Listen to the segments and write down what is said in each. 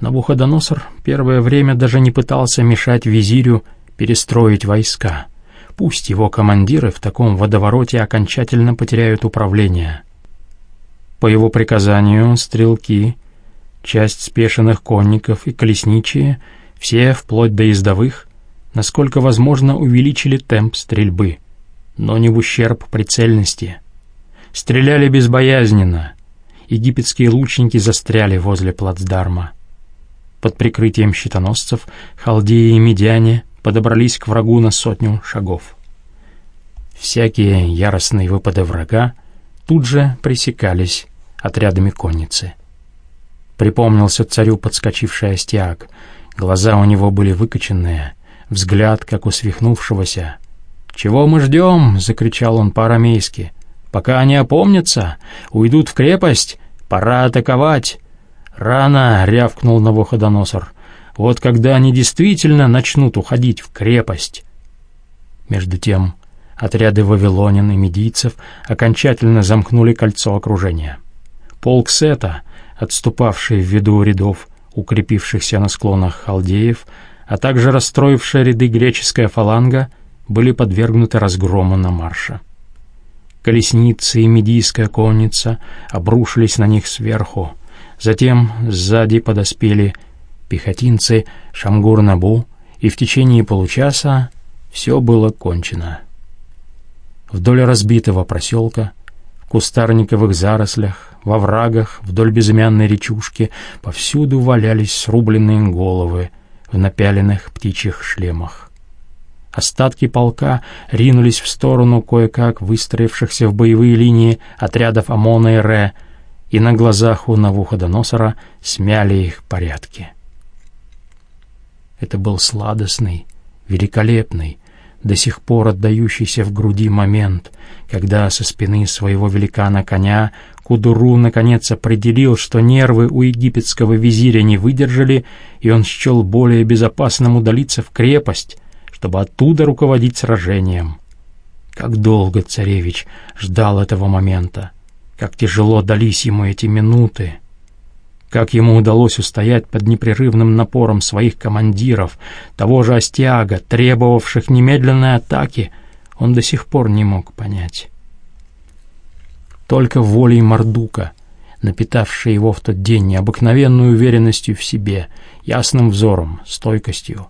Навуходоносор первое время даже не пытался мешать визирю перестроить войска. Пусть его командиры в таком водовороте окончательно потеряют управление. По его приказанию стрелки, часть спешенных конников и колесничие, все, вплоть до ездовых, насколько возможно, увеличили темп стрельбы, но не в ущерб прицельности. Стреляли безбоязненно. Египетские лучники застряли возле плацдарма. Под прикрытием щитоносцев халдеи и медиане подобрались к врагу на сотню шагов. Всякие яростные выпады врага тут же пресекались отрядами конницы. Припомнился царю подскочивший остиак. Глаза у него были выкоченные, взгляд, как у свихнувшегося. «Чего мы ждем?» — закричал он по-арамейски. «Пока они опомнятся, уйдут в крепость, пора атаковать!» «Рано!» — рявкнул Навуходоносор. «Вот когда они действительно начнут уходить в крепость!» Между тем отряды вавилонин и медийцев окончательно замкнули кольцо окружения. Полк Сета, отступавший в виду рядов укрепившихся на склонах халдеев, а также расстроившая ряды греческая фаланга, были подвергнуты разгрому на марше. Колесницы и медийская конница обрушились на них сверху, Затем сзади подоспели пехотинцы Шамгур-Набу, и в течение получаса все было кончено. Вдоль разбитого проселка, в кустарниковых зарослях, во врагах, вдоль безымянной речушки повсюду валялись срубленные головы в напяленных птичьих шлемах. Остатки полка ринулись в сторону кое-как выстроившихся в боевые линии отрядов ОМОНа и РЭ, и на глазах у Навуходоносора смяли их порядки. Это был сладостный, великолепный, до сих пор отдающийся в груди момент, когда со спины своего великана-коня Кудуру наконец определил, что нервы у египетского визиря не выдержали, и он счел более безопасным удалиться в крепость, чтобы оттуда руководить сражением. Как долго царевич ждал этого момента. Как тяжело дались ему эти минуты. Как ему удалось устоять под непрерывным напором своих командиров, того же Астиага, требовавших немедленной атаки, он до сих пор не мог понять. Только волей Мордука, напитавшей его в тот день необыкновенной уверенностью в себе, ясным взором, стойкостью,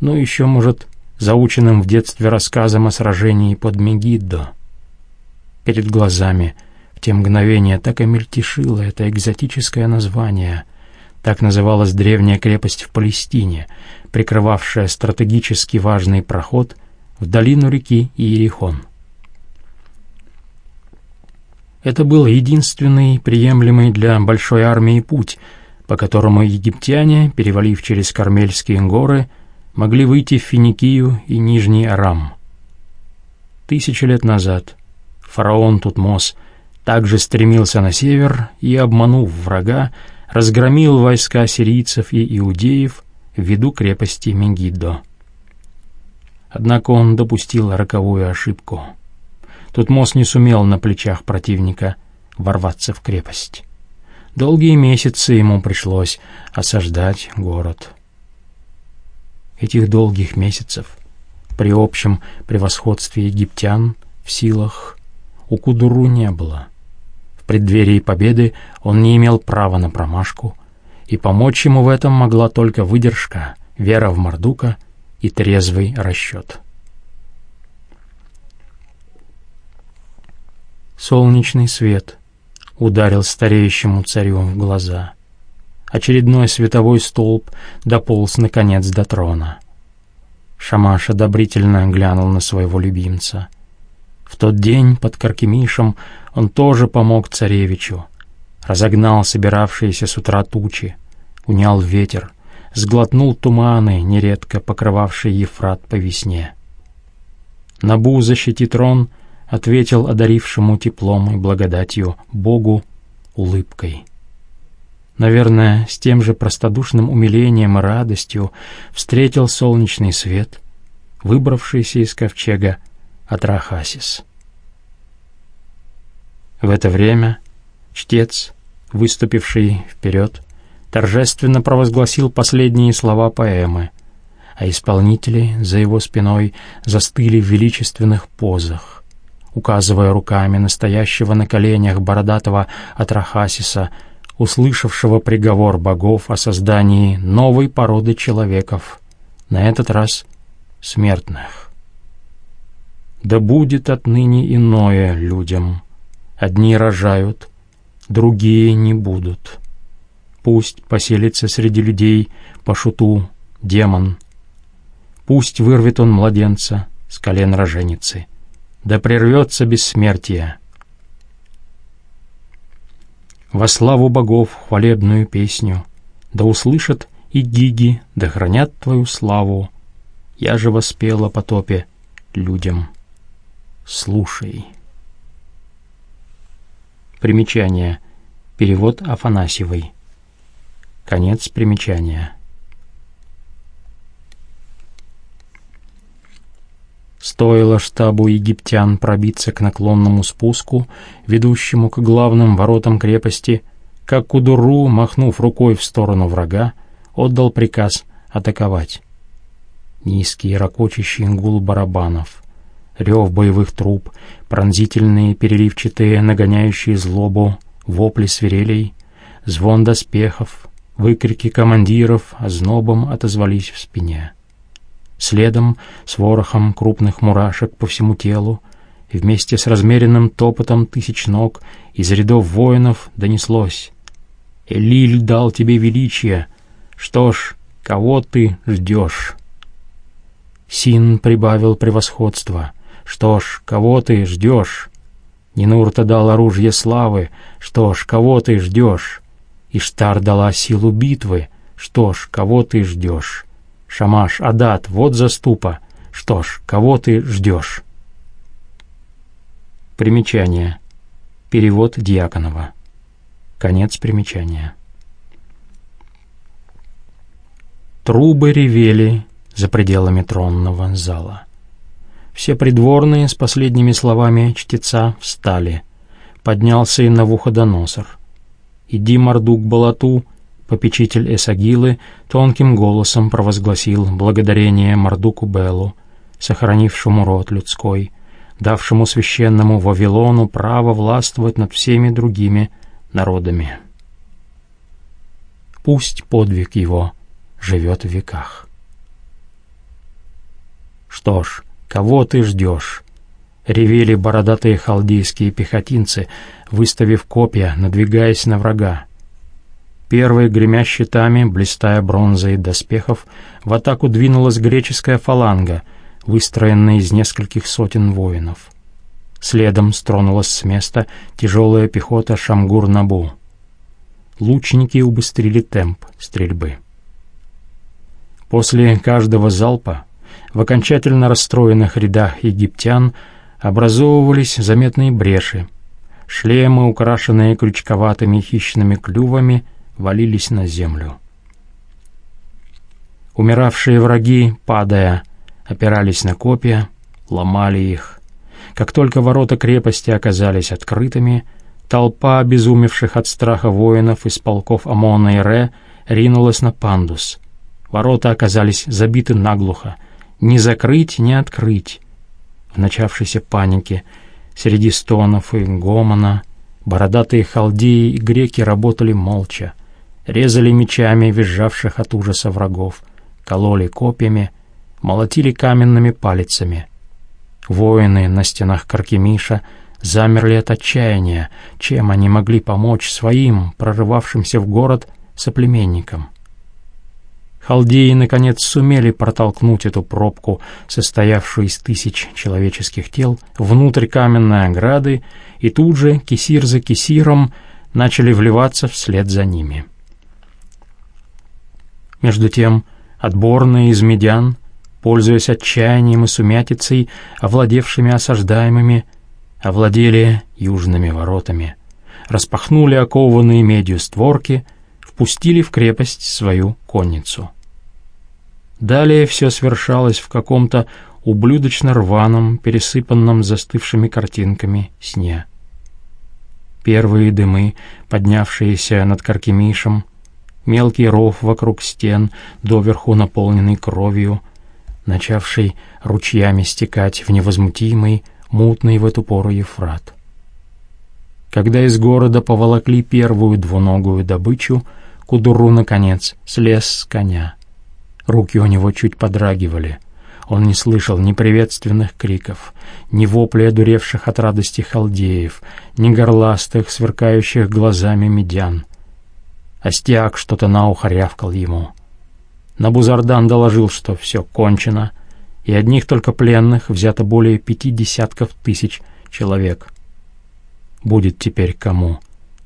ну еще, может, заученным в детстве рассказом о сражении под Мегиддо. Перед глазами — в те мгновения так и мельтешило это экзотическое название. Так называлась древняя крепость в Палестине, прикрывавшая стратегически важный проход в долину реки Иерихон. Это был единственный приемлемый для большой армии путь, по которому египтяне, перевалив через Кармельские горы, могли выйти в Финикию и Нижний Арам. Тысячи лет назад фараон Тутмос также стремился на север и, обманув врага, разгромил войска сирийцев и иудеев в виду крепости Мегиддо. Однако он допустил роковую ошибку. Тутмос не сумел на плечах противника ворваться в крепость. Долгие месяцы ему пришлось осаждать город. Этих долгих месяцев при общем превосходстве египтян в силах у Кудуру не было — преддверии победы он не имел права на промашку, и помочь ему в этом могла только выдержка, вера в Мордука и трезвый расчет. Солнечный свет ударил стареющему царю в глаза. Очередной световой столб дополз наконец до трона. Шамаш одобрительно глянул на своего любимца. В тот день под Каркемишем он тоже помог царевичу. Разогнал собиравшиеся с утра тучи, унял ветер, сглотнул туманы, нередко покрывавшие Ефрат по весне. Набу защити трон ответил одарившему теплом и благодатью Богу улыбкой. Наверное, с тем же простодушным умилением и радостью встретил солнечный свет, выбравшийся из ковчега Атрахасис. В это время чтец, выступивший вперед, торжественно провозгласил последние слова поэмы, а исполнители за его спиной застыли в величественных позах, указывая руками настоящего на коленях бородатого Атрахасиса, услышавшего приговор богов о создании новой породы человеков, на этот раз смертных. Да будет отныне иное людям. Одни рожают, другие не будут. Пусть поселится среди людей по шуту демон. Пусть вырвет он младенца с колен роженицы. Да прервется бессмертие. Во славу богов хвалебную песню, Да услышат и гиги, да хранят твою славу. Я же воспела потопе людям. Слушай. Примечание. Перевод Афанасьевой. Конец примечания. Стоило штабу египтян пробиться к наклонному спуску, ведущему к главным воротам крепости, как Кудуру, махнув рукой в сторону врага, отдал приказ атаковать. Низкий ракочащий гул барабанов, рев боевых труб, пронзительные переливчатые, нагоняющие злобу, вопли свирелей, звон доспехов, Выкрики командиров ознобом отозвались в спине. Следом, с ворохом крупных мурашек по всему телу, вместе с размеренным топотом тысяч ног из рядов воинов донеслось. «Элиль дал тебе величие. Что ж, кого ты ждешь?» Син прибавил превосходство. «Что ж, кого ты ждешь?» Нинурта дал оружие славы. «Что ж, кого ты ждешь?» Иштар дала силу битвы. Что ж, кого ты ждешь? Шамаш, Адат, вот заступа. Что ж, кого ты ждешь? Примечание. Перевод Дьяконова. Конец примечания. Трубы ревели за пределами тронного зала. Все придворные с последними словами чтеца встали. Поднялся и Навуходоносор. «Иди, Мардук Балату!» Попечитель Эсагилы тонким голосом провозгласил благодарение Мардуку Белу, сохранившему род людской, давшему священному Вавилону право властвовать над всеми другими народами. Пусть подвиг его живет в веках. Что ж, кого ты ждешь? Ревели бородатые халдейские пехотинцы, выставив копья, надвигаясь на врага. Первый, гремя щитами, блистая бронзой доспехов, в атаку двинулась греческая фаланга, выстроенная из нескольких сотен воинов. Следом стронулась с места тяжелая пехота Шамгур-Набу. Лучники убыстрили темп стрельбы. После каждого залпа в окончательно расстроенных рядах египтян образовывались заметные бреши. Шлемы, украшенные крючковатыми хищными клювами, валились на землю. Умиравшие враги, падая, опирались на копья, ломали их. Как только ворота крепости оказались открытыми, толпа обезумевших от страха воинов из полков Амона и Ре ринулась на пандус. Ворота оказались забиты наглухо. Ни закрыть, ни открыть в начавшейся панике. Среди стонов и гомона бородатые халдеи и греки работали молча, резали мечами визжавших от ужаса врагов, кололи копьями, молотили каменными палицами. Воины на стенах Каркемиша замерли от отчаяния, чем они могли помочь своим, прорывавшимся в город, соплеменникам. Халдеи, наконец, сумели протолкнуть эту пробку, состоявшую из тысяч человеческих тел, внутрь каменной ограды, и тут же, кисир за кисиром, начали вливаться вслед за ними. Между тем, отборные из медян, пользуясь отчаянием и сумятицей, овладевшими осаждаемыми, овладели южными воротами, распахнули окованные медью створки, впустили в крепость свою конницу. Далее все свершалось в каком-то ублюдочно рваном, пересыпанном застывшими картинками сне. Первые дымы, поднявшиеся над Каркемишем, мелкий ров вокруг стен, доверху наполненный кровью, начавший ручьями стекать в невозмутимый, мутный в эту пору Ефрат. Когда из города поволокли первую двуногую добычу, Кудуру, наконец, слез с коня. Руки у него чуть подрагивали. Он не слышал ни приветственных криков, ни воплей одуревших от радости халдеев, ни горластых, сверкающих глазами медян. Остяк что-то на ухо рявкал ему. Набузардан доложил, что все кончено, и одних только пленных взято более пяти десятков тысяч человек. Будет теперь кому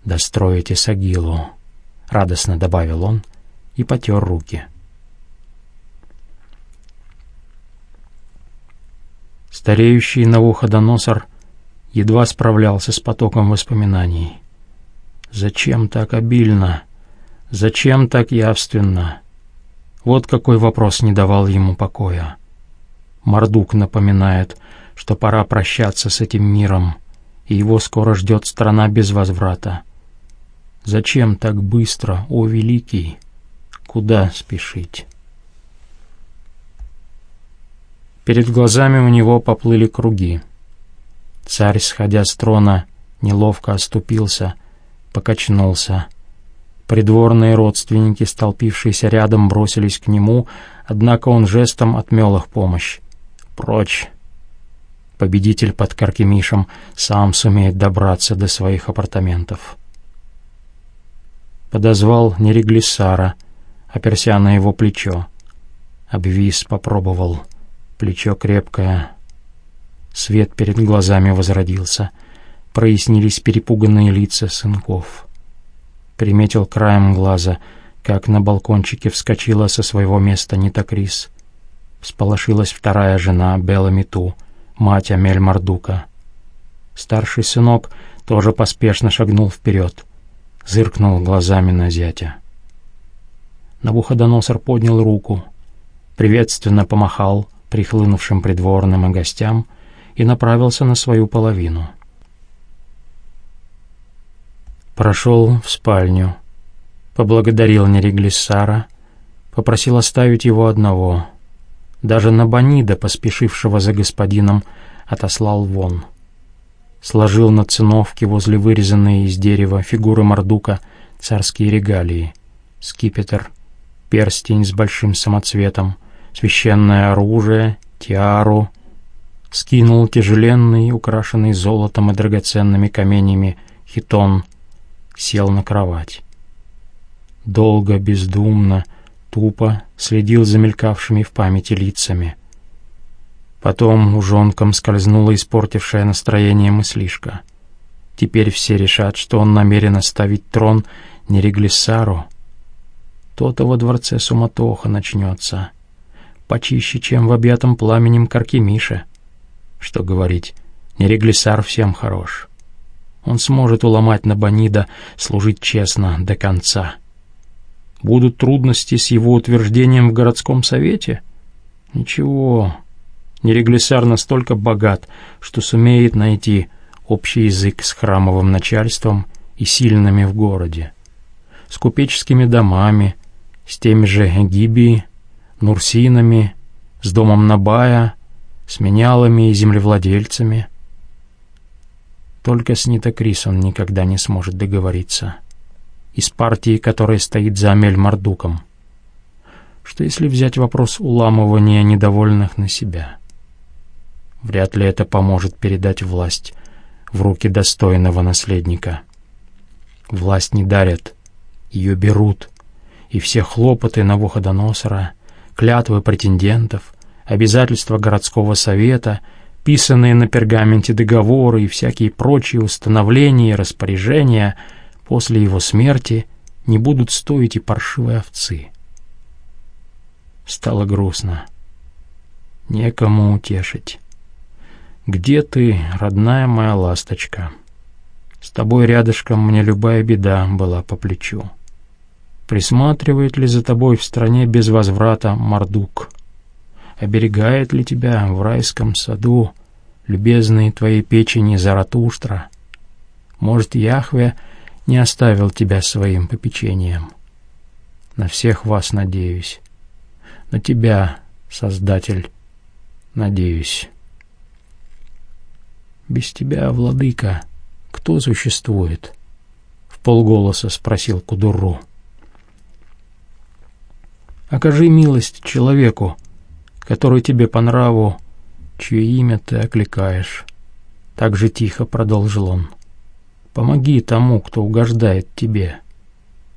достроить Исагилу, — радостно добавил он и потер руки. Стареющий Навуходоносор едва справлялся с потоком воспоминаний. Зачем так обильно? Зачем так явственно? Вот какой вопрос не давал ему покоя. Мордук напоминает, что пора прощаться с этим миром, и его скоро ждет страна без возврата. Зачем так быстро, о великий? Куда спешить? Перед глазами у него поплыли круги. Царь, сходя с трона, неловко оступился, покачнулся. Придворные родственники, столпившиеся рядом, бросились к нему, однако он жестом отмел их помощь. «Прочь!» Победитель под Каркемишем сам сумеет добраться до своих апартаментов. Подозвал Нереглиссара, оперся на его плечо. Обвис, попробовал — Плечо крепкое. Свет перед глазами возродился. Прояснились перепуганные лица сынков. Приметил краем глаза, как на балкончике вскочила со своего места Нитокрис. Всполошилась вторая жена Беламиту, мать Амель Мардука. Старший сынок тоже поспешно шагнул вперед, зыркнул глазами на зятя. Навуходоносор поднял руку, приветственно помахал — прихлынувшим придворным и гостям и направился на свою половину. Прошел в спальню, поблагодарил Нереглиссара, попросил оставить его одного. Даже Набанида, поспешившего за господином, отослал вон. Сложил на циновке возле вырезанной из дерева фигуры Мордука царские регалии, скипетр, перстень с большим самоцветом — священное оружие, тиару, скинул тяжеленный, украшенный золотом и драгоценными каменями хитон, сел на кровать. Долго, бездумно, тупо следил за мелькавшими в памяти лицами. Потом ужонком скользнула испортившая настроение мыслишка. Теперь все решат, что он намерен оставить трон Нереглиссару. То-то во дворце суматоха начнется почище, чем в объятом пламенем Каркемише. Что говорить, Нереглисар всем хорош. Он сможет уломать Набонида служить честно до конца. Будут трудности с его утверждением в городском совете? Ничего. Нереглисар настолько богат, что сумеет найти общий язык с храмовым начальством и сильными в городе, с купеческими домами, с теми же Гибии, Нурсинами, с домом Набая, с менялами и землевладельцами. Только с Нитокрис он никогда не сможет договориться. Из партии, которая стоит за Амель Мардуком. Что если взять вопрос уламывания недовольных на себя? Вряд ли это поможет передать власть в руки достойного наследника. Власть не дарят, ее берут, и все хлопоты Навуходоносора — клятвы претендентов, обязательства городского совета, писанные на пергаменте договоры и всякие прочие установления и распоряжения после его смерти не будут стоить и паршивой овцы. Стало грустно. Некому утешить. Где ты, родная моя ласточка? С тобой рядышком мне любая беда была по плечу. Присматривает ли за тобой в стране без возврата Мардук? Оберегает ли тебя в райском саду любезные твоей печени Заратуштра? Может, Яхве не оставил тебя своим попечением? На всех вас надеюсь. На тебя, Создатель, надеюсь. Без тебя, владыка, кто существует? В полголоса спросил Кудуру. Окажи милость человеку, который тебе по нраву, чье имя ты окликаешь. Так же тихо продолжил он. Помоги тому, кто угождает тебе.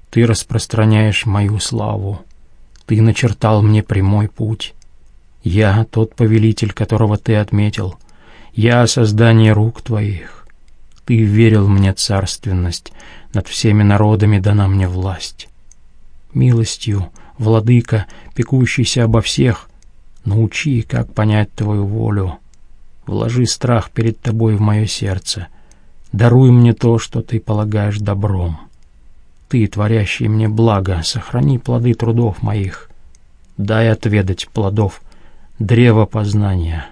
Ты распространяешь мою славу. Ты начертал мне прямой путь. Я тот повелитель, которого ты отметил. Я создание рук твоих. Ты верил мне царственность, над всеми народами дана мне власть. Милостью, владыка, пекущийся обо всех, научи, как понять твою волю. Вложи страх перед тобой в мое сердце. Даруй мне то, что ты полагаешь добром. Ты, творящий мне благо, сохрани плоды трудов моих. Дай отведать плодов древа познания.